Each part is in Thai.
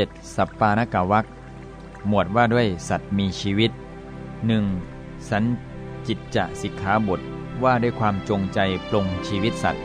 7. สัปปานกวักหมวดว่าด้วยสัตว์มีชีวิต 1. สันจิตจะสิกขาบทว่าด้วยความจงใจปลงชีวิตสัตว์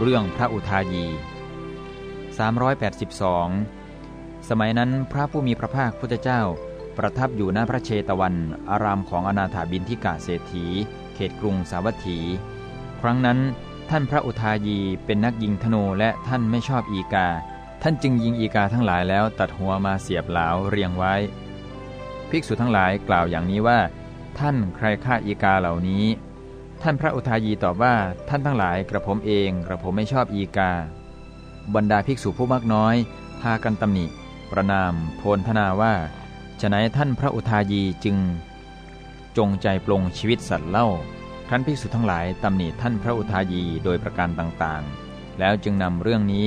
เรื่องพระอุทายี 382 สมัยนั้นพระผู้มีพระภาคพุทธเจ้า ประทับอยู่ณพระเชตวัน อารามของอนาถาบินทิกาเศรษฐี เขตกรุงสาวัตถี ครั้งนั้นท่านพระอุทายีเป็นนักยิงธนูและท่านไม่ชอบอีกา ท่านจึงยิงอีกาทั้งหลายแล้วตัดหัวมาเสียบเหลาเรียงไว้ ภิกษุทั้งหลายกล่าวอย่างนี้ว่า ท่านใครฆ่าอีกาเหล่านี้ ท่านพระอุทายีตอบว่าท่านทั้งหลายกระผมเองกระผมไม่ชอบอีกา บรรดาภิกษุผู้มากน้อย พากันตำหนิ ประนาม โพลธนาว่าฉะนั้นท่านพระอุทายีจึง จงใจปลงชีวิตสัตว์เล่าท่านภิกษุทั้งหลายตำหนิท่านพระอุทายีโดยประการต่างๆ แล้วจึงนำเรื่องนี้